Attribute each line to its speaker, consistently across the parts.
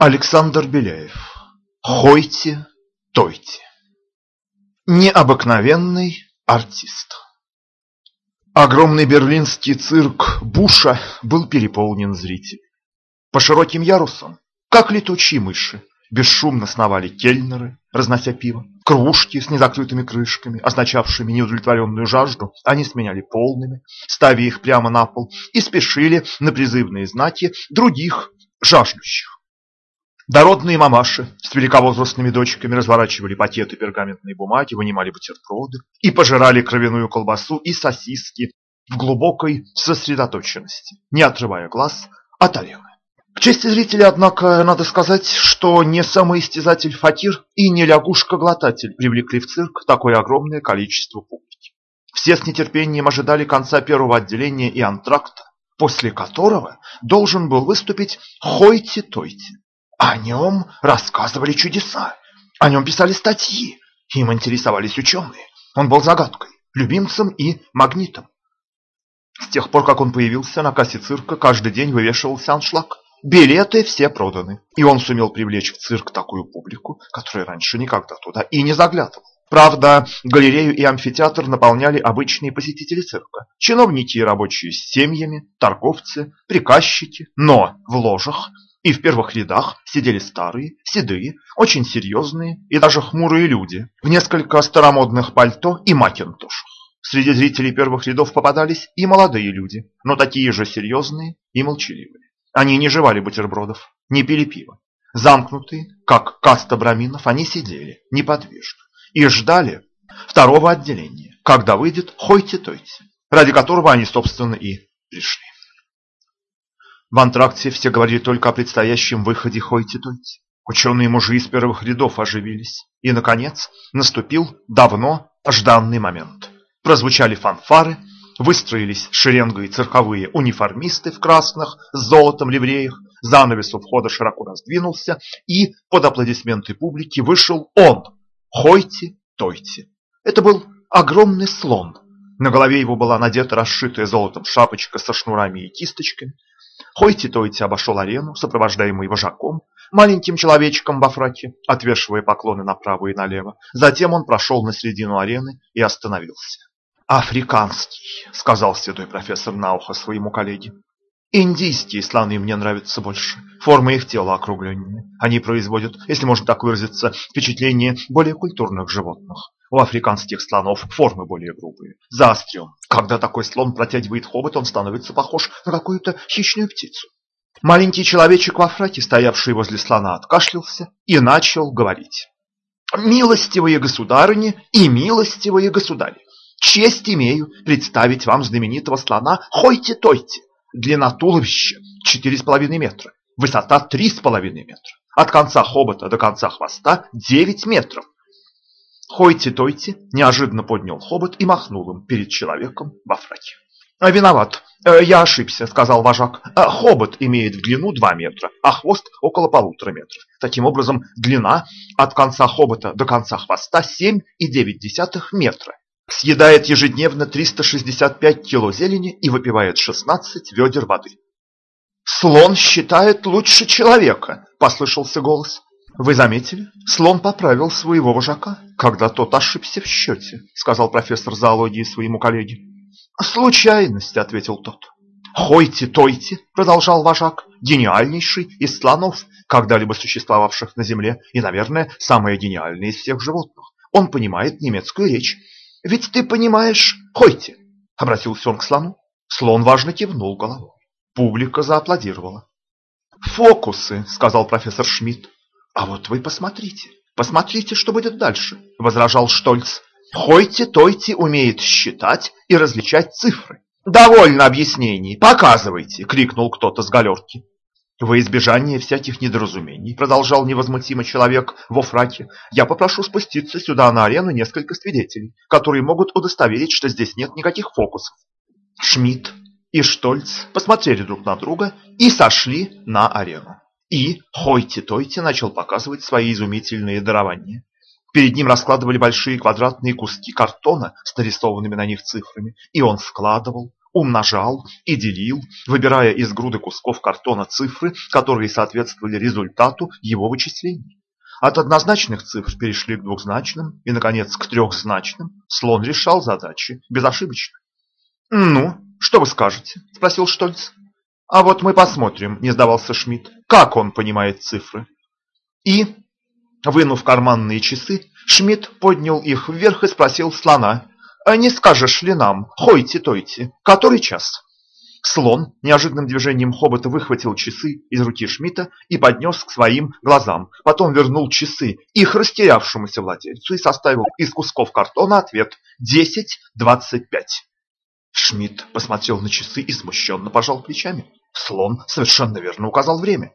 Speaker 1: Александр Беляев. Хойте, тойте. Необыкновенный артист. Огромный берлинский цирк Буша был переполнен зрителями. По широким ярусам, как летучие мыши, бесшумно сновали кельнеры, разнося пиво. Кружки с незакрытыми крышками, означавшими неудовлетворенную жажду, они сменяли полными, ставя их прямо на пол, и спешили на призывные знаки других жаждущих. Дородные мамаши с великовозрастными дочками разворачивали пакеты пергаментной бумаги, вынимали бутерброды и пожирали кровяную колбасу и сосиски в глубокой сосредоточенности, не отрывая глаз от арены. К чести зрителей, однако, надо сказать, что не самоистязатель Факир и не лягушка-глотатель привлекли в цирк такое огромное количество публики. Все с нетерпением ожидали конца первого отделения и антракта, после которого должен был выступить Хойти-Тойти. О нем рассказывали чудеса, о нем писали статьи, им интересовались ученые. Он был загадкой, любимцем и магнитом. С тех пор, как он появился на кассе цирка, каждый день вывешивался аншлаг. Билеты все проданы, и он сумел привлечь в цирк такую публику, которая раньше никогда туда и не заглядывала. Правда, галерею и амфитеатр наполняли обычные посетители цирка, чиновники и рабочие с семьями, торговцы, приказчики, но в ложах и в первых рядах сидели старые, седые, очень серьезные и даже хмурые люди в несколько старомодных пальто и макинтошах. Среди зрителей первых рядов попадались и молодые люди, но такие же серьезные и молчаливые. Они не жевали бутербродов, не пили пиво. Замкнутые, как каста браминов, они сидели неподвижно и ждали второго отделения, когда выйдет Хойти-Тойти, ради которого они, собственно, и пришли. В антракте все говорили только о предстоящем выходе Хойти-Тойти. Ученые мужи из первых рядов оживились. И, наконец, наступил давно жданный момент. Прозвучали фанфары, выстроились шеренгой цирковые униформисты в красных с золотом ливреях, занавес у входа широко раздвинулся, и под аплодисменты публики вышел он, Хойти-Тойти. Это был огромный слон. На голове его была надета расшитая золотом шапочка со шнурами и кисточками. Хойти-Тойти обошел арену, сопровождаемый вожаком, маленьким человечком во фраке, отвешивая поклоны направо и налево. Затем он прошел на середину арены и остановился. «Африканский», — сказал седой профессор на ухо своему коллеге. «Индийские слоны мне нравятся больше. Форма их тела округленнее. Они производят, если можно так выразиться, впечатление более культурных животных. У африканских слонов формы более грубые, заострен. Когда такой слон протягивает хобот, он становится похож на какую-то хищную птицу. Маленький человечек во фраке, стоявший возле слона, откашлялся и начал говорить. «Милостивые государыни и милостивые государи, честь имею представить вам знаменитого слона Хойти-Тойти. Длина туловища 4,5 метра, высота 3,5 метра, от конца хобота до конца хвоста 9 метров, Хойти-Тойти неожиданно поднял хобот и махнул им перед человеком во фраке. «Э, «Виноват, э, я ошибся», — сказал вожак. «Э, «Хобот имеет в длину 2 метра, а хвост около полутора метров. Таким образом, длина от конца хобота до конца хвоста 7,9 метра. Съедает ежедневно 365 кило зелени и выпивает 16 ведер воды». «Слон считает лучше человека», — послышался голос. «Вы заметили? Слон поправил своего вожака, когда тот ошибся в счете», сказал профессор зоологии своему коллеге. «Случайность», — ответил тот. «Хойте-тойте», — продолжал вожак, гениальнейший из слонов, когда-либо существовавших на Земле, и, наверное, самый гениальный из всех животных. Он понимает немецкую речь. «Ведь ты понимаешь, Хойте», — обратился он к слону. Слон важно кивнул головой. Публика зааплодировала. «Фокусы», — сказал профессор Шмидт. «А вот вы посмотрите, посмотрите, что будет дальше», — возражал Штольц. «Хойте-тойте умеет считать и различать цифры». «Довольно объяснений, показывайте!» — крикнул кто-то с галерки. «Во избежание всяких недоразумений», — продолжал невозмутимо человек во фраке, «я попрошу спуститься сюда на арену несколько свидетелей, которые могут удостоверить, что здесь нет никаких фокусов». Шмидт и Штольц посмотрели друг на друга и сошли на арену. И Хойти-Тойти начал показывать свои изумительные дарования. Перед ним раскладывали большие квадратные куски картона с нарисованными на них цифрами, и он складывал, умножал и делил, выбирая из груды кусков картона цифры, которые соответствовали результату его вычислений. От однозначных цифр перешли к двухзначным и, наконец, к трехзначным. Слон решал задачи безошибочно. «Ну, что вы скажете?» – спросил Штольц. «А вот мы посмотрим», – не сдавался Шмидт, – «как он понимает цифры». И, вынув карманные часы, Шмидт поднял их вверх и спросил слона, «А «Не скажешь ли нам, хойте-тойте, который час?» Слон неожиданным движением хобота выхватил часы из руки Шмидта и поднес к своим глазам. Потом вернул часы их растерявшемуся владельцу и составил из кусков картона ответ «10.25». Шмидт посмотрел на часы и смущенно пожал плечами. Слон совершенно верно указал время.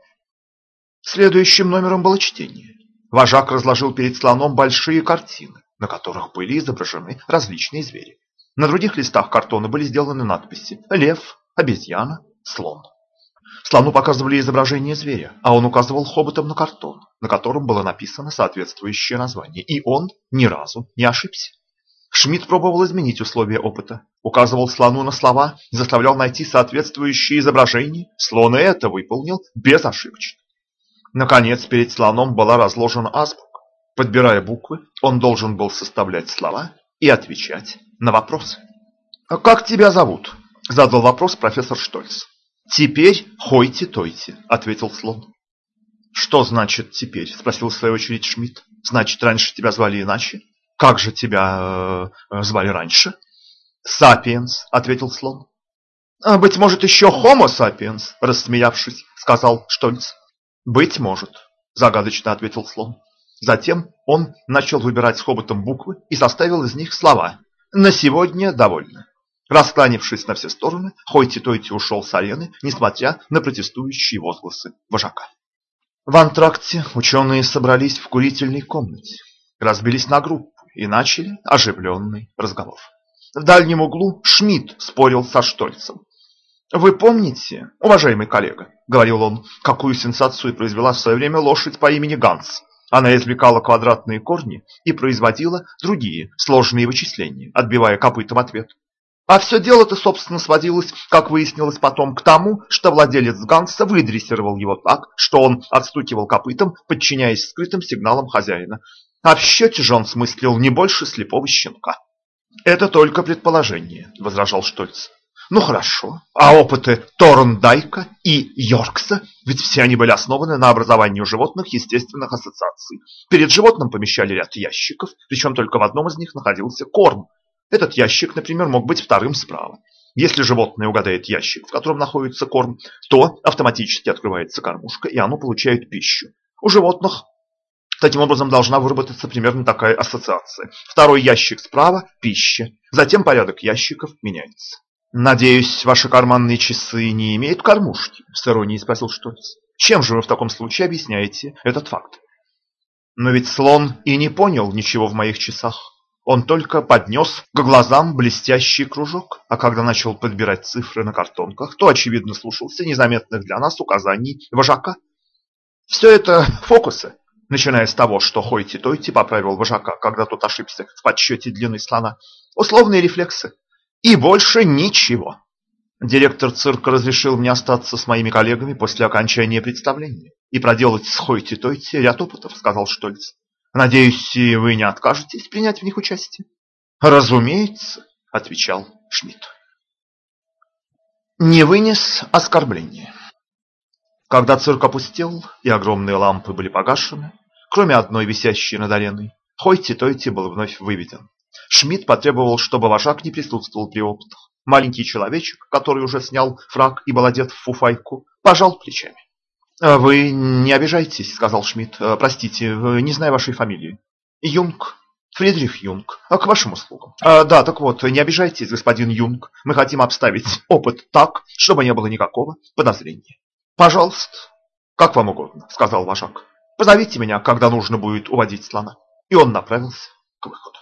Speaker 1: Следующим номером было чтение. Вожак разложил перед слоном большие картины, на которых были изображены различные звери. На других листах картона были сделаны надписи «Лев», обезьяна, слон. Слону показывали изображение зверя, а он указывал хоботом на картон, на котором было написано соответствующее название, и он ни разу не ошибся. Шмидт пробовал изменить условия опыта, указывал слону на слова, заставлял найти соответствующие изображения. Слон и это выполнил безошибочно. Наконец, перед слоном была разложена азбука. Подбирая буквы, он должен был составлять слова и отвечать на вопросы. «Как тебя зовут?» Задал вопрос профессор Штольц. «Теперь хойте-тойте», — ответил слон. «Что значит «теперь»?» — спросил в свою очередь Шмидт. «Значит, раньше тебя звали иначе? Как же тебя э, звали раньше?» «Сапиенс», — ответил слон. «А, «Быть может, еще Homo sapiens», — рассмеявшись, сказал Штольц. «Быть может», — загадочно ответил слон. Затем он начал выбирать с хоботом буквы и составил из них слова. «На сегодня довольно». Раскланившись на все стороны, Хойти-Тойти ушел с арены, несмотря на протестующие возгласы вожака. В антракте ученые собрались в курительной комнате, разбились на группы и начали оживленный разговор. В дальнем углу Шмидт спорил со Штольцем. «Вы помните, уважаемый коллега, — говорил он, — какую сенсацию произвела в свое время лошадь по имени Ганс? Она извлекала квадратные корни и производила другие сложные вычисления, отбивая копытом ответ. А все дело-то, собственно, сводилось, как выяснилось потом, к тому, что владелец Ганса выдрессировал его так, что он отстукивал копытом, подчиняясь скрытым сигналам хозяина. А в счете же он смыслил не больше слепого щенка. «Это только предположение», — возражал Штольц. «Ну хорошо, а опыты Торндайка и Йоркса, ведь все они были основаны на образовании у животных естественных ассоциаций. Перед животным помещали ряд ящиков, причем только в одном из них находился корм, этот ящик, например, мог быть вторым справа. Если животное угадает ящик, в котором находится корм, то автоматически открывается кормушка, и оно получает пищу. У животных таким образом должна выработаться примерно такая ассоциация. Второй ящик справа – пища. Затем порядок ящиков меняется. «Надеюсь, ваши карманные часы не имеют кормушки?» – с иронией спросил Штольц. «Чем же вы в таком случае объясняете этот факт?» «Но ведь слон и не понял ничего в моих часах. Он только поднес к глазам блестящий кружок, а когда начал подбирать цифры на картонках, то, очевидно, слушался незаметных для нас указаний вожака. Все это фокусы, начиная с того, что Хойти-Тойти поправил вожака, когда тот ошибся в подсчете длины слона, условные рефлексы. И больше ничего. Директор цирка разрешил мне остаться с моими коллегами после окончания представления и проделать с Хойти-Тойти ряд опытов, сказал Штольц. Надеюсь, вы не откажетесь принять в них участие? Разумеется, отвечал Шмидт. Не вынес оскорбления. Когда цирк опустел и огромные лампы были погашены, кроме одной висящей над ареной, Хойти-Тойти был вновь выведен. Шмидт потребовал, чтобы вожак не присутствовал при опытах. Маленький человечек, который уже снял фраг и был одет в фуфайку, пожал плечами. А «Вы не обижайтесь», — сказал Шмидт. «Э, «Простите, не знаю вашей фамилии». «Юнг. Фридрих Юнг. А к вашим услугам». А, «Да, так вот, не обижайтесь, господин Юнг. Мы хотим обставить опыт так, чтобы не было никакого подозрения». «Пожалуйста, как вам угодно», — сказал вожак. «Позовите меня, когда нужно будет уводить слона». И он направился к выходу.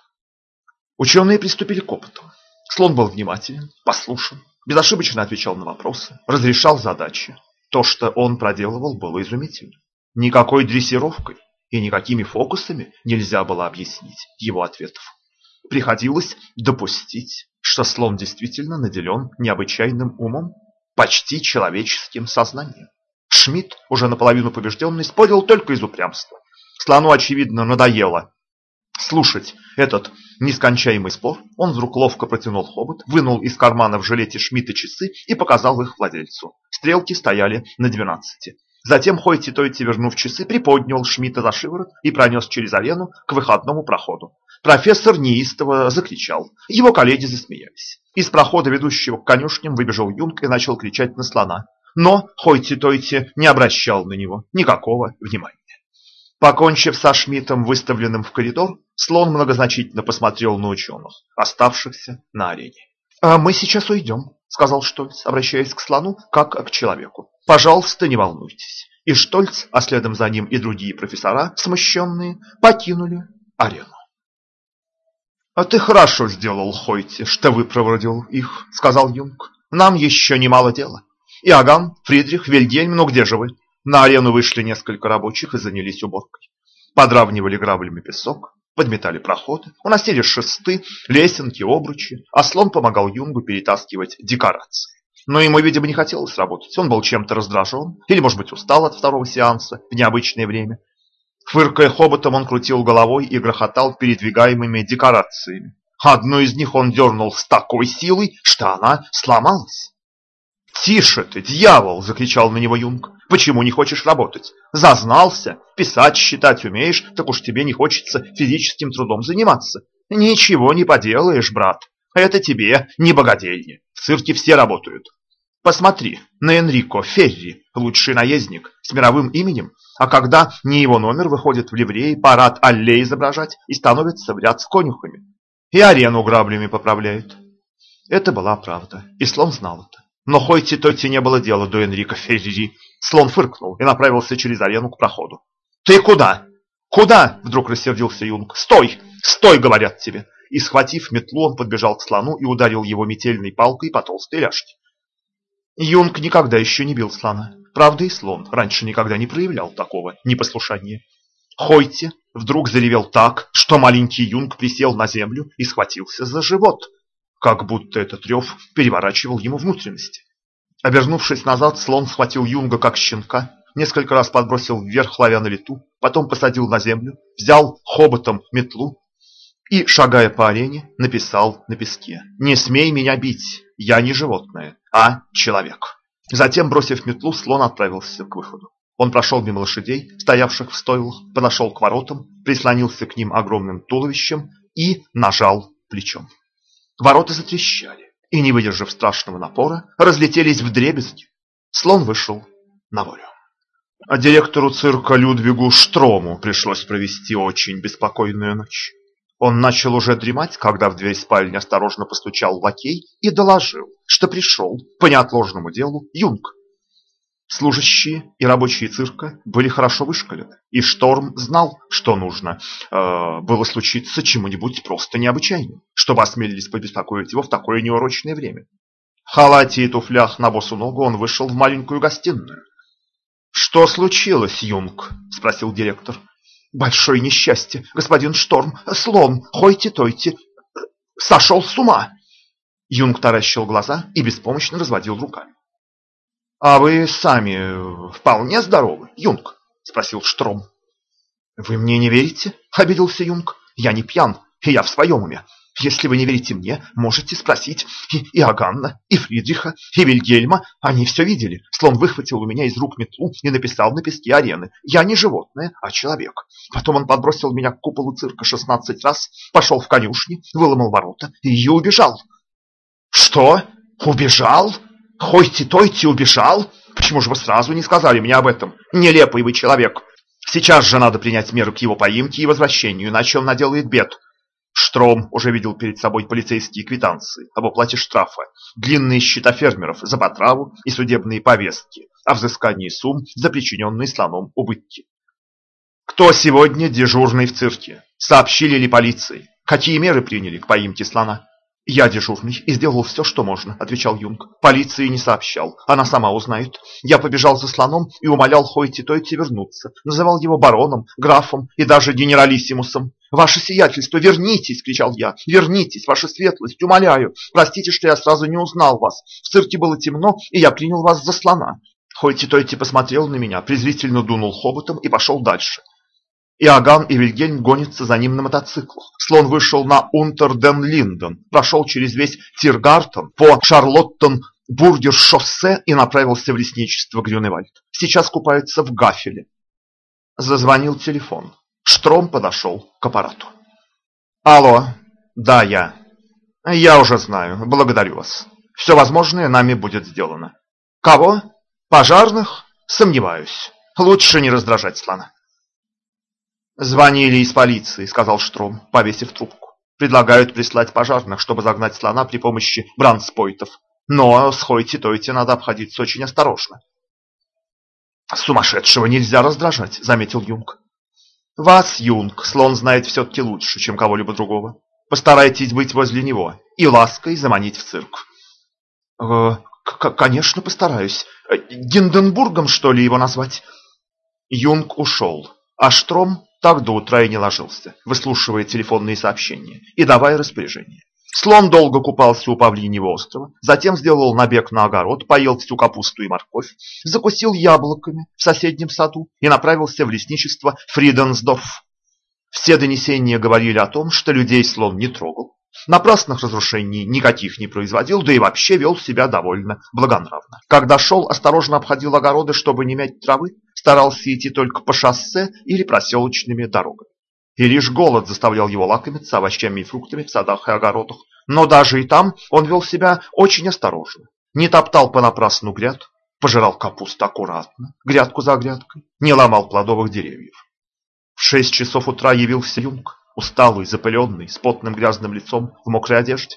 Speaker 1: Ученые приступили к опыту. Слон был внимателен, послушен, безошибочно отвечал на вопросы, разрешал задачи. То, что он проделывал, было изумительно. Никакой дрессировкой и никакими фокусами нельзя было объяснить его ответов. Приходилось допустить что слон действительно наделен необычайным умом, почти человеческим сознанием. Шмидт, уже наполовину побежденный, спорил только из упрямства. Слону, очевидно, надоело слушать этот нескончаемый спор. Он вдруг ловко протянул хобот, вынул из кармана в жилете Шмидта часы и показал их владельцу. Стрелки стояли на двенадцати. Затем Хойти-Тойти, вернув часы, приподнял Шмидта за шиворот и пронес через арену к выходному проходу. Профессор неистово закричал. Его коллеги засмеялись. Из прохода, ведущего к конюшням, выбежал Юнг и начал кричать на слона. Но Хойти-Тойти не обращал на него никакого внимания. Покончив со Шмидтом, выставленным в коридор, слон многозначительно посмотрел на ученых, оставшихся на арене. «А мы сейчас уйдем», — сказал Штольц, обращаясь к слону, как к человеку. «Пожалуйста, не волнуйтесь». И Штольц, а следом за ним и другие профессора, смущенные, покинули арену. «А ты хорошо сделал, Хойти, что выпроводил их», — сказал Юнг. «Нам еще немало дела. Иоганн, Фридрих, Вильгельм, ну где же вы? На арену вышли несколько рабочих и занялись уборкой. Подравнивали граблями песок, подметали проходы, уносили шесты, лесенки, обручи, а слон помогал Юнгу перетаскивать декорации. Но ему, видимо, не хотелось работать. Он был чем-то раздражен или, может быть, устал от второго сеанса в необычное время. Фыркая хоботом, он крутил головой и грохотал передвигаемыми декорациями. Одну из них он дернул с такой силой, что она сломалась. «Тише ты, дьявол!» – закричал на него Юнг. «Почему не хочешь работать? Зазнался? Писать, считать умеешь, так уж тебе не хочется физическим трудом заниматься. Ничего не поделаешь, брат. Это тебе не богадельня. В цирке все работают. Посмотри на Энрико Ферри, лучший наездник, с мировым именем, а когда не его номер выходит в ливреи, парад аллей изображать и становится в ряд с конюхами. И арену граблями поправляют. Это была правда, и слон знал это. Но Хойти-Тойти не было дела до Энрика Ферри. Слон фыркнул и направился через арену к проходу. «Ты куда? Куда?» – вдруг рассердился Юнг. «Стой! Стой!» – говорят тебе. И, схватив метлу, он подбежал к слону и ударил его метельной палкой по толстой ляжке. Юнг никогда еще не бил слона. Правда, и слон раньше никогда не проявлял такого непослушания. Хойти вдруг заревел так, что маленький Юнг присел на землю и схватился за живот – как будто этот рев переворачивал ему внутренности. Обернувшись назад, слон схватил Юнга как щенка, несколько раз подбросил вверх, ловя на лету, потом посадил на землю, взял хоботом метлу и, шагая по арене, написал на песке «Не смей меня бить, я не животное, а человек». Затем, бросив метлу, слон отправился к выходу. Он прошел мимо лошадей, стоявших в стойлах, подошел к воротам, прислонился к ним огромным туловищем и нажал плечом. Ворота затрещали и, не выдержав страшного напора, разлетелись в дребезги. Слон вышел на волю. А директору цирка Людвигу Штрому пришлось провести очень беспокойную ночь. Он начал уже дремать, когда в дверь спальни осторожно постучал лакей и доложил, что пришел по неотложному делу Юнг. Служащие и рабочие цирка были хорошо вышкалены, и Шторм знал, что нужно э, было случиться чему-нибудь просто необычайным, чтобы осмелились побеспокоить его в такое неурочное время. В халате и туфлях на босу ногу он вышел в маленькую гостиную. «Что случилось, Юнг?» – спросил директор. «Большое несчастье, господин Шторм, слон, хойте-тойте, сошел с ума!» Юнг таращил глаза и беспомощно разводил руками. «А вы сами вполне здоровы, Юнг?» – спросил Штром. «Вы мне не верите?» – обиделся Юнг. «Я не пьян, и я в своем уме. Если вы не верите мне, можете спросить и Иоганна, и Фридриха, и Вильгельма. Они все видели. Слон выхватил у меня из рук метлу и написал на песке арены. Я не животное, а человек. Потом он подбросил меня к куполу цирка шестнадцать раз, пошел в конюшни, выломал ворота и убежал». «Что? Убежал?» Хойти-тойти убежал? Почему же вы сразу не сказали мне об этом? Нелепый вы человек. Сейчас же надо принять меры к его поимке и возвращению, иначе он наделает бед. Штром уже видел перед собой полицейские квитанции об оплате штрафа, длинные счета фермеров за потраву и судебные повестки о взыскании сумм за причиненные слоном убытки. Кто сегодня дежурный в цирке? Сообщили ли полиции? Какие меры приняли к поимке слона? «Я дежурный и сделал все, что можно», — отвечал Юнг. «Полиции не сообщал. Она сама узнает. Я побежал за слоном и умолял Хойти-Тойти вернуться. Называл его бароном, графом и даже генералиссимусом. «Ваше сиятельство, вернитесь!» – кричал я. «Вернитесь, ваша светлость, умоляю! Простите, что я сразу не узнал вас. В цирке было темно, и я принял вас за слона». Хойти-Тойти посмотрел на меня, презрительно дунул хоботом и пошел дальше. Иоганн и Вильгельм гонятся за ним на мотоциклах. Слон вышел на Унтер-ден-Линден, прошел через весь Тиргартен по Шарлоттен-Бургер-шоссе и направился в лесничество Грюневальд. Сейчас купается в Гафеле. Зазвонил телефон. Штром подошел к аппарату. «Алло, да, я. Я уже знаю, благодарю вас. Все возможное нами будет сделано. Кого? Пожарных? Сомневаюсь. Лучше не раздражать слона». «Звонили из полиции», — сказал Штром, повесив трубку. «Предлагают прислать пожарных, чтобы загнать слона при помощи бранспойтов. Но с Хойти-Тойти надо обходиться очень осторожно». «Сумасшедшего нельзя раздражать», — заметил Юнг. «Вас, Юнг, слон знает все-таки лучше, чем кого-либо другого. Постарайтесь быть возле него и лаской заманить в цирк». «Э, «Конечно, постараюсь. Гинденбургом, что ли, его назвать?» Юнг ушел, а Штром так до утра и не ложился, выслушивая телефонные сообщения и давая распоряжения. Слон долго купался у Павлиньего острова, затем сделал набег на огород, поел всю капусту и морковь, закусил яблоками в соседнем саду и направился в лесничество Фриденсдорф. Все донесения говорили о том, что людей слон не трогал, напрасных разрушений никаких не производил, да и вообще вел себя довольно благонравно. Когда шел, осторожно обходил огороды, чтобы не мять травы, старался идти только по шоссе или проселочными дорогами. И лишь голод заставлял его лакомиться овощами и фруктами в садах и огородах. Но даже и там он вел себя очень осторожно. Не топтал понапрасну гряд, пожирал капусту аккуратно, грядку за грядкой, не ломал плодовых деревьев. В шесть часов утра явился Юнг, усталый, запыленный, с потным грязным лицом, в мокрой одежде.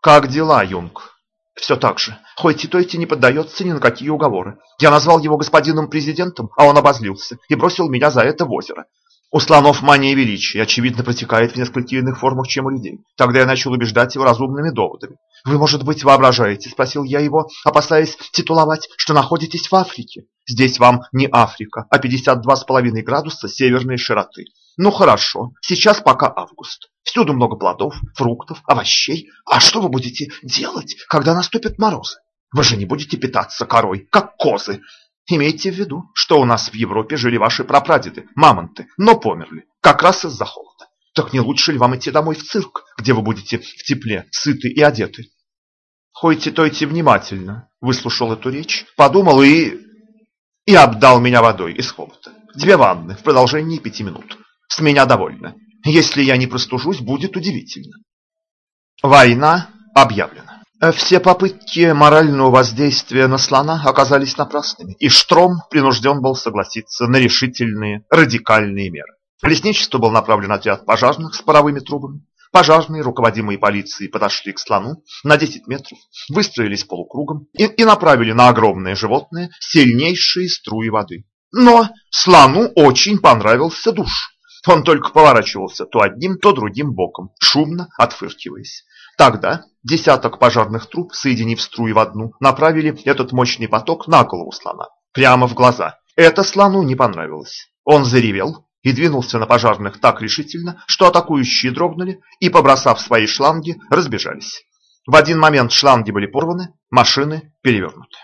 Speaker 1: «Как дела, Юнг?» Все так же. Хоть и Тойти не поддается ни на какие уговоры. Я назвал его господином президентом, а он обозлился и бросил меня за это в озеро. У слонов мания величия, очевидно, протекает в несколько иных формах, чем у людей. Тогда я начал убеждать его разумными доводами. «Вы, может быть, воображаете?» – спросил я его, опасаясь титуловать, что находитесь в Африке. «Здесь вам не Африка, а 52,5 градуса северной широты. Ну хорошо, сейчас пока август. Всюду много плодов, фруктов, овощей. А что вы будете делать, когда наступят морозы? Вы же не будете питаться корой, как козы. Имейте в виду, что у нас в Европе жили ваши прапрадеды, мамонты, но померли, как раз из-за холода. Так не лучше ли вам идти домой в цирк, где вы будете в тепле, сыты и одеты? Хойте-тойте внимательно, выслушал эту речь, подумал и... и обдал меня водой из хобота. Две ванны в продолжении пяти минут. С меня довольно. Если я не простужусь, будет удивительно. Война объявлена. Все попытки морального воздействия на слона оказались напрасными, и Штром принужден был согласиться на решительные, радикальные меры. В лесничество был направлен отряд пожарных с паровыми трубами. Пожарные, руководимые полицией, подошли к слону на 10 метров, выстроились полукругом и, и направили на огромное животное сильнейшие струи воды. Но слону очень понравился душ. Он только поворачивался то одним, то другим боком, шумно отфыркиваясь. Тогда десяток пожарных труб, соединив струи в одну, направили этот мощный поток на голову слона, прямо в глаза. Это слону не понравилось. Он заревел и двинулся на пожарных так решительно, что атакующие дрогнули и, побросав свои шланги, разбежались. В один момент шланги были порваны, машины перевернуты.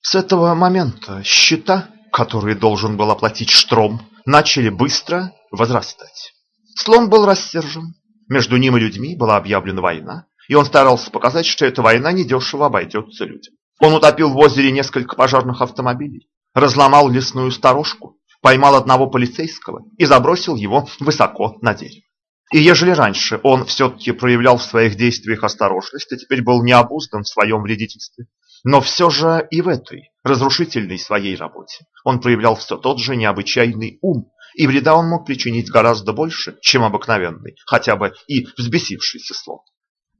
Speaker 1: С этого момента счета, которые должен был оплатить Штром, начали быстро возрастать. Слон был рассержен. Между ним и людьми была объявлена война, и он старался показать, что эта война недешево обойдется людям. Он утопил в озере несколько пожарных автомобилей, разломал лесную сторожку, поймал одного полицейского и забросил его высоко на дерево. И ежели раньше он все-таки проявлял в своих действиях осторожность, а теперь был необуздан в своем вредительстве, но все же и в этой разрушительной своей работе он проявлял все тот же необычайный ум, и вреда он мог причинить гораздо больше, чем обыкновенный, хотя бы и взбесившийся слон.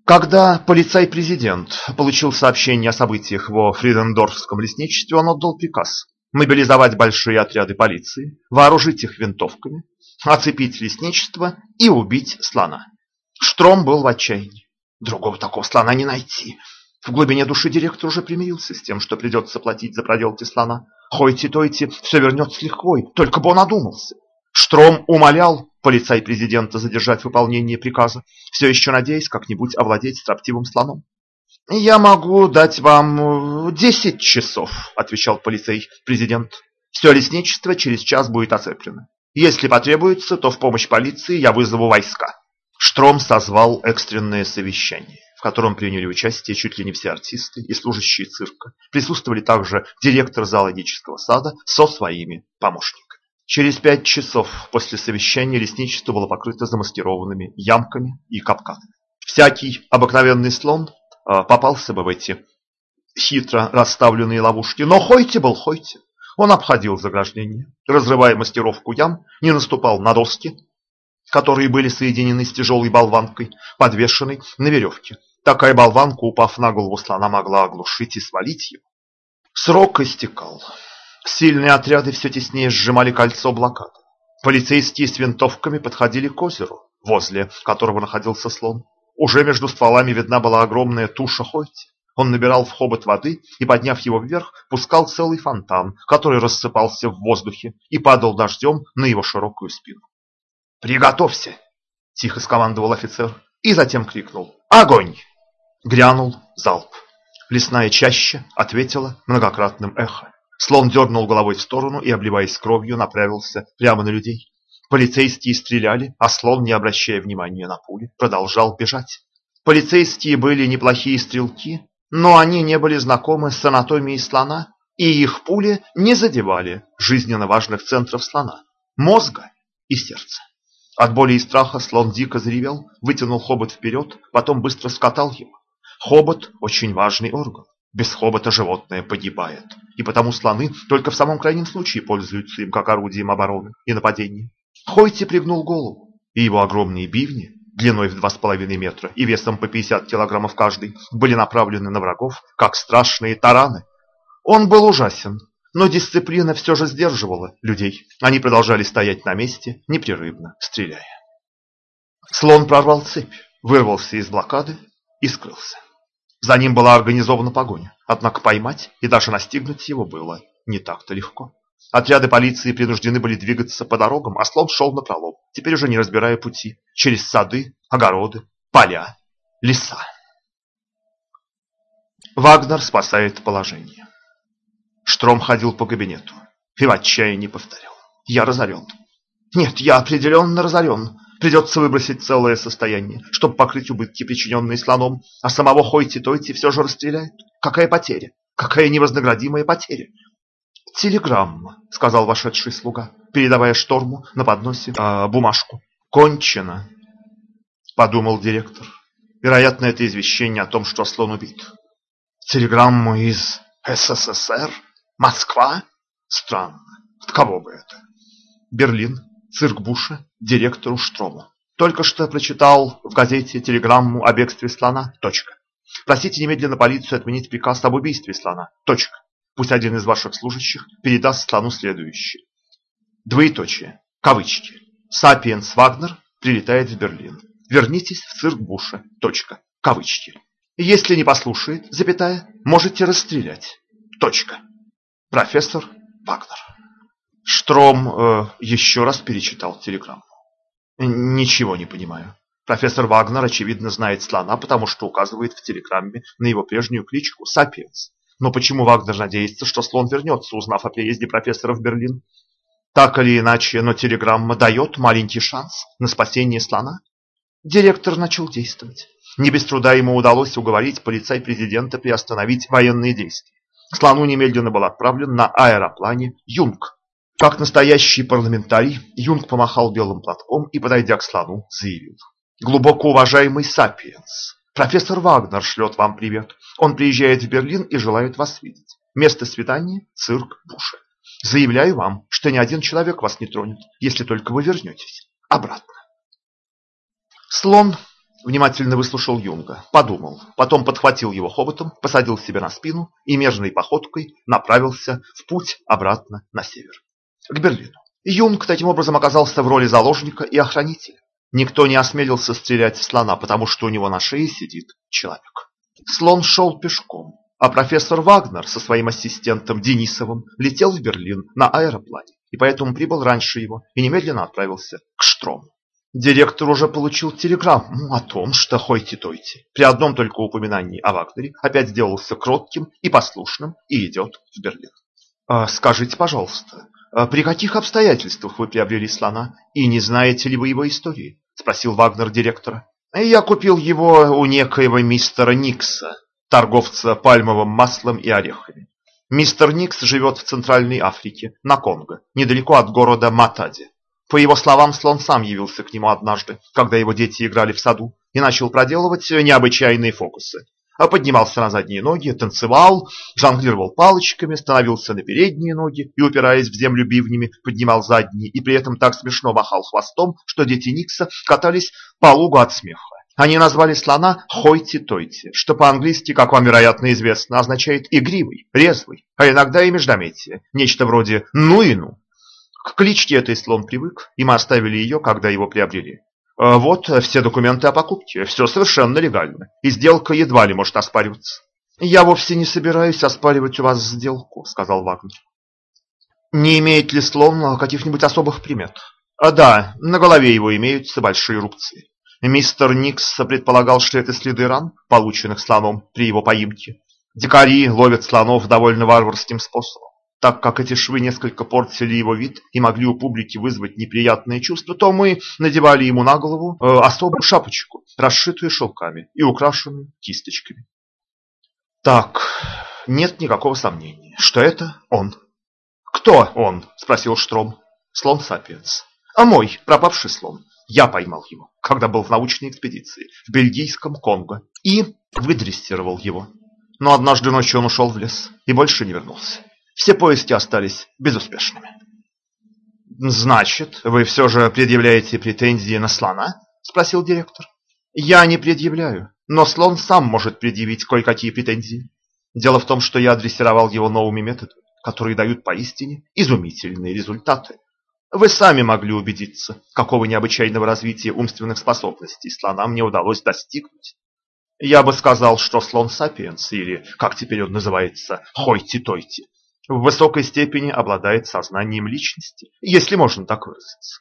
Speaker 1: Когда полицай-президент получил сообщение о событиях во Фридендорфском лесничестве, он отдал приказ мобилизовать большие отряды полиции, вооружить их винтовками, оцепить лесничество и убить слона. Штром был в отчаянии. Другого такого слона не найти. В глубине души директор уже примирился с тем, что придется платить за проделки слона. Хойти-тойти все вернется с лихвой, только бы он одумался. Штром умолял полицай президента задержать выполнение приказа, все еще надеясь как-нибудь овладеть строптивым слоном. «Я могу дать вам десять часов», — отвечал полицей президент. «Все лесничество через час будет оцеплено. Если потребуется, то в помощь полиции я вызову войска». Штром созвал экстренное совещание, в котором приняли участие чуть ли не все артисты и служащие цирка. Присутствовали также директор зоологического сада со своими помощниками. Через пять часов после совещания лесничество было покрыто замаскированными ямками и капканами. Всякий обыкновенный слон э, попался бы в эти хитро расставленные ловушки, но Хойте был Хойте. Он обходил заграждение, разрывая мастеровку ям, не наступал на доски, которые были соединены с тяжелой болванкой, подвешенной на веревке. Такая болванка, упав на голову слона, могла оглушить и свалить его. Срок истекал. Сильные отряды все теснее сжимали кольцо блокады. Полицейские с винтовками подходили к озеру, возле которого находился слон. Уже между стволами видна была огромная туша Хойти. Он набирал в хобот воды и, подняв его вверх, пускал целый фонтан, который рассыпался в воздухе и падал дождем на его широкую спину. «Приготовься!» – тихо скомандовал офицер и затем крикнул «Огонь!» Грянул залп. Лесная чаща ответила многократным эхо. Слон дернул головой в сторону и, обливаясь кровью, направился прямо на людей. Полицейские стреляли, а слон, не обращая внимания на пули, продолжал бежать. Полицейские были неплохие стрелки, но они не были знакомы с анатомией слона, и их пули не задевали жизненно важных центров слона – мозга и сердца. От боли и страха слон дико заревел, вытянул хобот вперед, потом быстро скатал его. Хобот – очень важный орган. Без хобота животное погибает, и потому слоны только в самом крайнем случае пользуются им как орудием обороны и нападения. Хойти пригнул голову, и его огромные бивни, длиной в два с половиной метра и весом по 50 килограммов каждый, были направлены на врагов, как страшные тараны. Он был ужасен, но дисциплина все же сдерживала людей. Они продолжали стоять на месте, непрерывно стреляя. Слон прорвал цепь, вырвался из блокады и скрылся. За ним была организована погоня, однако поймать и даже настигнуть его было не так-то легко. Отряды полиции принуждены были двигаться по дорогам, а слон шел напролом, теперь уже не разбирая пути, через сады, огороды, поля, леса. Вагнер спасает положение. Штром ходил по кабинету и в отчаянии повторял. Я разорен. Нет, я определенно разорен. Придется выбросить целое состояние, чтобы покрыть убытки, причиненные слоном, а самого Хойти-Тойти все же расстреляют. Какая потеря? Какая невознаградимая потеря? «Телеграмма», — сказал вошедший слуга, передавая шторму на подносе э, бумажку. «Кончено», — подумал директор. Вероятно, это извещение о том, что слон убит. Телеграмма из СССР? Москва? Странно. От кого бы это? Берлин цирк Буша директору Штрому. Только что прочитал в газете телеграмму о бегстве слона. Точка. Просите немедленно полицию отменить приказ об убийстве слона. Точка. Пусть один из ваших служащих передаст слону следующее. Двоеточие. Кавычки. Сапиенс Вагнер прилетает в Берлин. Вернитесь в цирк Буша. Точка. Кавычки. Если не послушает, запятая, можете расстрелять. Точка. Профессор Вагнер. Штром э, еще раз перечитал телеграмму. Ничего не понимаю. Профессор Вагнер, очевидно, знает слона, потому что указывает в телеграмме на его прежнюю кличку Сапиенс. Но почему Вагнер надеется, что слон вернется, узнав о приезде профессора в Берлин? Так или иначе, но телеграмма дает маленький шанс на спасение слона. Директор начал действовать. Не без труда ему удалось уговорить полицай президента приостановить военные действия. Слону немедленно был отправлен на аэроплане Юнг, как настоящий парламентарий, Юнг помахал белым платком и, подойдя к слону, заявил. Глубоко уважаемый Сапиенс, профессор Вагнер шлет вам привет. Он приезжает в Берлин и желает вас видеть. Место свидания – цирк Буша. Заявляю вам, что ни один человек вас не тронет, если только вы вернетесь обратно. Слон внимательно выслушал Юнга, подумал, потом подхватил его хоботом, посадил себе на спину и мерной походкой направился в путь обратно на север к Берлину. Юнг таким образом оказался в роли заложника и охранителя. Никто не осмелился стрелять в слона, потому что у него на шее сидит человек. Слон шел пешком, а профессор Вагнер со своим ассистентом Денисовым летел в Берлин на аэроплане. и поэтому прибыл раньше его и немедленно отправился к Штрому. Директор уже получил телеграмму о том, что Хойти-Тойти при одном только упоминании о Вагнере опять сделался кротким и послушным и идет в Берлин. «А, «Скажите, пожалуйста, при каких обстоятельствах вы приобрели слона и не знаете ли вы его истории?» – спросил Вагнер директора. «Я купил его у некоего мистера Никса, торговца пальмовым маслом и орехами. Мистер Никс живет в Центральной Африке, на Конго, недалеко от города Матади. По его словам, слон сам явился к нему однажды, когда его дети играли в саду, и начал проделывать необычайные фокусы. А поднимался на задние ноги, танцевал, жонглировал палочками, становился на передние ноги и, упираясь в землю бивнями, поднимал задние, и при этом так смешно махал хвостом, что дети Никса катались по лугу от смеха. Они назвали слона Хойти-Тойти, что по-английски, как вам, вероятно, известно, означает «игривый», «резвый», а иногда и междометие, нечто вроде «ну и ну». К кличке этой слон привык, и мы оставили ее, когда его приобрели. А вот все документы о покупке, все совершенно легально, и сделка едва ли может оспариваться. «Я вовсе не собираюсь оспаривать у вас сделку», — сказал Вагнер. «Не имеет ли слон каких-нибудь особых примет?» а, «Да, на голове его имеются большие рубцы. Мистер Никс предполагал, что это следы ран, полученных слоном при его поимке. Дикари ловят слонов довольно варварским способом. Так как эти швы несколько портили его вид и могли у публики вызвать неприятные чувства, то мы надевали ему на голову э, особую шапочку, расшитую шелками и украшенную кисточками. Так, нет никакого сомнения, что это он. «Кто он?» – спросил Штром. «Слон-сапиенс. А мой пропавший слон. Я поймал его, когда был в научной экспедиции в бельгийском Конго и выдрессировал его. Но однажды ночью он ушел в лес и больше не вернулся. Все поиски остались безуспешными. «Значит, вы все же предъявляете претензии на слона?» – спросил директор. «Я не предъявляю, но слон сам может предъявить кое-какие претензии. Дело в том, что я дрессировал его новыми методами, которые дают поистине изумительные результаты. Вы сами могли убедиться, какого необычайного развития умственных способностей слона мне удалось достигнуть. Я бы сказал, что слон сапиенс, или, как теперь он называется, хойти-тойти, в высокой степени обладает сознанием личности, если можно так выразиться.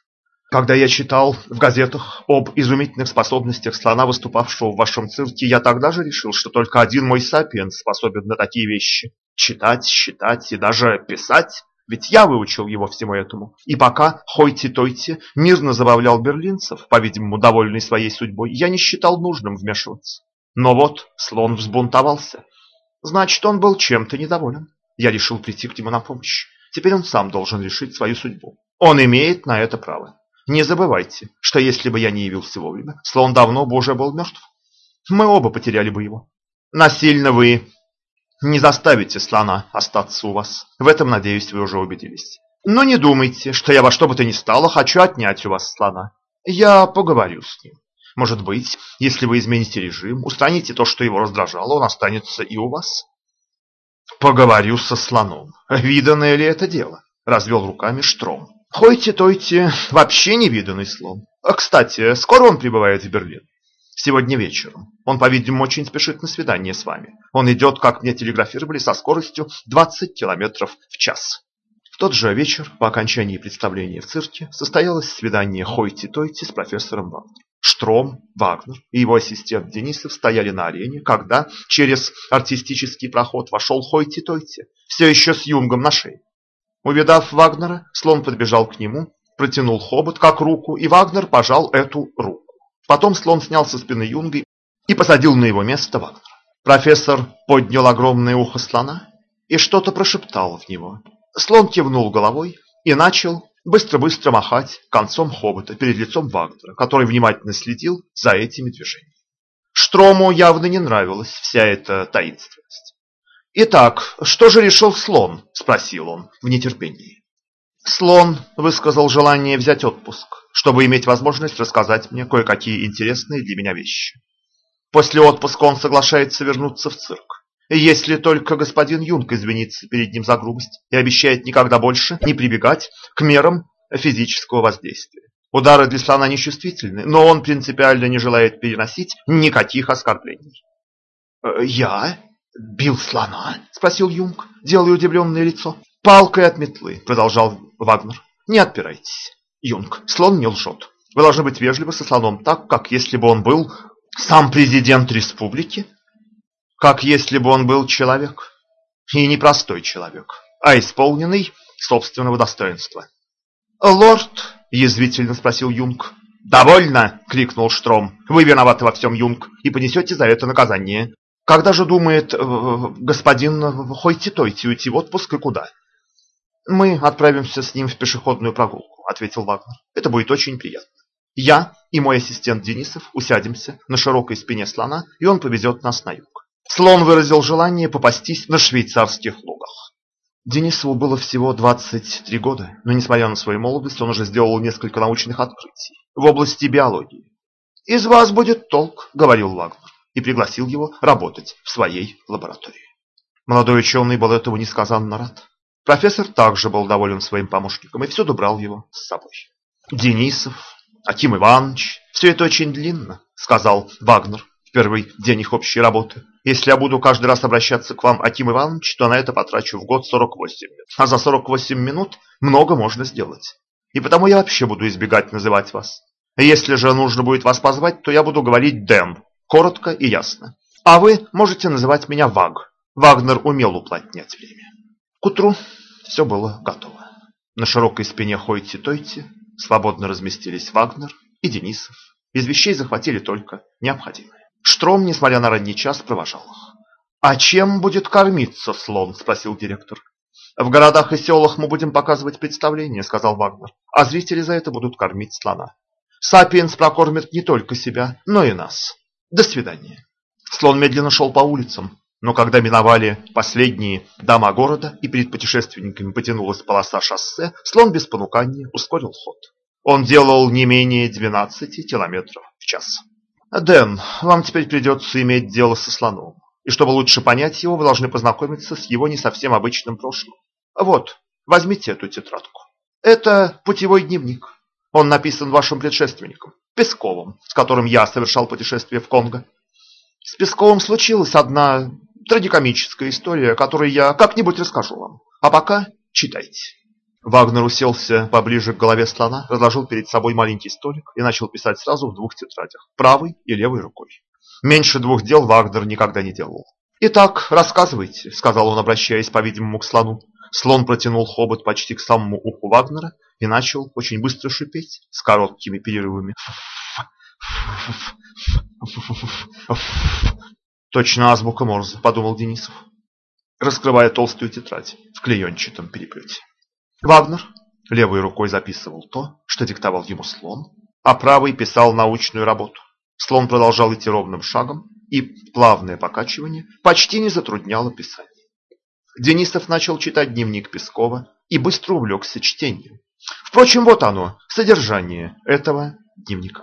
Speaker 1: Когда я читал в газетах об изумительных способностях слона, выступавшего в вашем цирке, я тогда же решил, что только один мой сапиенс способен на такие вещи. Читать, считать и даже писать. Ведь я выучил его всему этому. И пока Хойти-Тойти мирно забавлял берлинцев, по-видимому, довольный своей судьбой, я не считал нужным вмешиваться. Но вот слон взбунтовался. Значит, он был чем-то недоволен. Я решил прийти к нему на помощь. Теперь он сам должен решить свою судьбу. Он имеет на это право. Не забывайте, что если бы я не явился вовремя, слон давно бы уже был мертв. Мы оба потеряли бы его. Насильно вы не заставите слона остаться у вас. В этом, надеюсь, вы уже убедились. Но не думайте, что я во что бы то ни стало хочу отнять у вас слона. Я поговорю с ним. Может быть, если вы измените режим, устраните то, что его раздражало, он останется и у вас. Поговорю со слоном. Виданное ли это дело? Развел руками Штром. Хойте-тойте, вообще невиданный слон. А, кстати, скоро он прибывает в Берлин? Сегодня вечером. Он, по-видимому, очень спешит на свидание с вами. Он идет, как мне телеграфировали, со скоростью 20 километров в час. В тот же вечер, по окончании представления в цирке, состоялось свидание Хойти-Тойти с профессором Вагнером. Штром, Вагнер и его ассистент Денисов стояли на арене, когда через артистический проход вошел Хойти-Тойти, все еще с юнгом на шее. Увидав Вагнера, слон подбежал к нему, протянул хобот как руку, и Вагнер пожал эту руку. Потом слон снял со спины юнга и посадил на его место Вагнера. Профессор поднял огромное ухо слона и что-то прошептал в него. Слон кивнул головой и начал быстро-быстро махать концом хобота перед лицом Вагнера, который внимательно следил за этими движениями. Штрому явно не нравилась вся эта таинственность. «Итак, что же решил слон?» – спросил он в нетерпении. Слон высказал желание взять отпуск, чтобы иметь возможность рассказать мне кое-какие интересные для меня вещи. После отпуска он соглашается вернуться в цирк. Если только господин Юнг извинится перед ним за грубость и обещает никогда больше не прибегать к мерам физического воздействия. Удары для слона нечувствительны, но он принципиально не желает переносить никаких оскорблений. «Э, «Я? Бил слона?» – спросил Юнг, делая удивленное лицо. Палкой от метлы, продолжал Вагнер. Не отпирайтесь. Юнг, слон не лжет. Вы должны быть вежливы со слоном так, как если бы он был сам президент республики, как если бы он был человек. И не простой человек, а исполненный собственного достоинства. «Лорд?» – язвительно спросил Юнг. «Довольно!» – крикнул Штром. «Вы виноваты во всем, Юнг, и понесете за это наказание. Когда же думает э, господин Хойти-Тойти уйти в отпуск и куда?» «Мы отправимся с ним в пешеходную прогулку», – ответил Вагнер. «Это будет очень приятно. Я и мой ассистент Денисов усядемся на широкой спине слона, и он повезет нас на юг. Слон выразил желание попастись на швейцарских лугах. Денисову было всего 23 года, но несмотря на свою молодость, он уже сделал несколько научных открытий в области биологии. «Из вас будет толк», — говорил Вагнер, и пригласил его работать в своей лаборатории. Молодой ученый был этому несказанно рад. Профессор также был доволен своим помощником и всюду брал его с собой. Денисов, Аким Иванович, все это очень длинно, сказал Вагнер первый день их общей работы. Если я буду каждый раз обращаться к вам, Аким Иванович, то на это потрачу в год 48 минут. А за 48 минут много можно сделать. И потому я вообще буду избегать называть вас. Если же нужно будет вас позвать, то я буду говорить Дэн, коротко и ясно. А вы можете называть меня Ваг. Вагнер умел уплотнять время. К утру все было готово. На широкой спине Хойти-Тойти свободно разместились Вагнер и Денисов. Из вещей захватили только необходимое. Штром, несмотря на ранний час, провожал их. «А чем будет кормиться слон?» – спросил директор. «В городах и селах мы будем показывать представление», – сказал Вагнер. «А зрители за это будут кормить слона. Сапиенс прокормит не только себя, но и нас. До свидания». Слон медленно шел по улицам, но когда миновали последние дома города и перед путешественниками потянулась полоса шоссе, слон без понукания ускорил ход. Он делал не менее 12 километров в час. «Дэн, вам теперь придется иметь дело со слоном. И чтобы лучше понять его, вы должны познакомиться с его не совсем обычным прошлым. Вот, возьмите эту тетрадку. Это путевой дневник. Он написан вашим предшественником, Песковым, с которым я совершал путешествие в Конго. С Песковым случилась одна трагикомическая история, которую я как-нибудь расскажу вам. А пока читайте. Вагнер уселся поближе к голове слона, разложил перед собой маленький столик и начал писать сразу в двух тетрадях, правой и левой рукой. Меньше двух дел Вагнер никогда не делал. «Итак, рассказывайте», — сказал он, обращаясь, по-видимому, к слону. Слон протянул хобот почти к самому уху Вагнера и начал очень быстро шипеть с короткими перерывами. Точно азбука Морзе, подумал Денисов, раскрывая толстую тетрадь в клеенчатом переплете. Вагнер левой рукой записывал то, что диктовал ему слон, а правой писал научную работу. Слон продолжал идти ровным шагом, и плавное покачивание почти не затрудняло писание. Денисов начал читать дневник Пескова и быстро увлекся чтением. Впрочем, вот оно, содержание этого дневника.